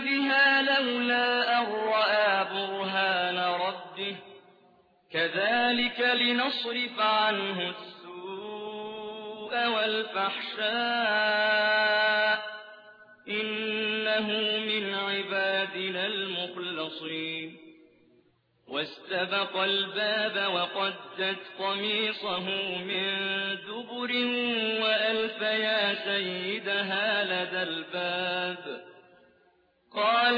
بها لولا أن رأى برهان ربه. كذلك لنصرف عنه السوء والفحشاء. إنه من عبادنا المخلصين. واستبق الباب وقدت قميصه من دبر وألف يا سيدها لدى الباب.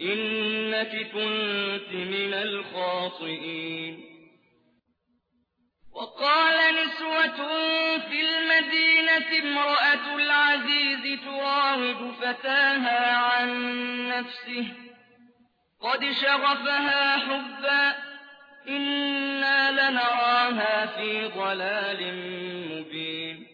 إنك كنت من الخاطئين. وقال نسوة في المدينة امرأة العزيز تراود فتاها عن نفسه. قد شغفها حبا إنا لنراها في ضلال مبين.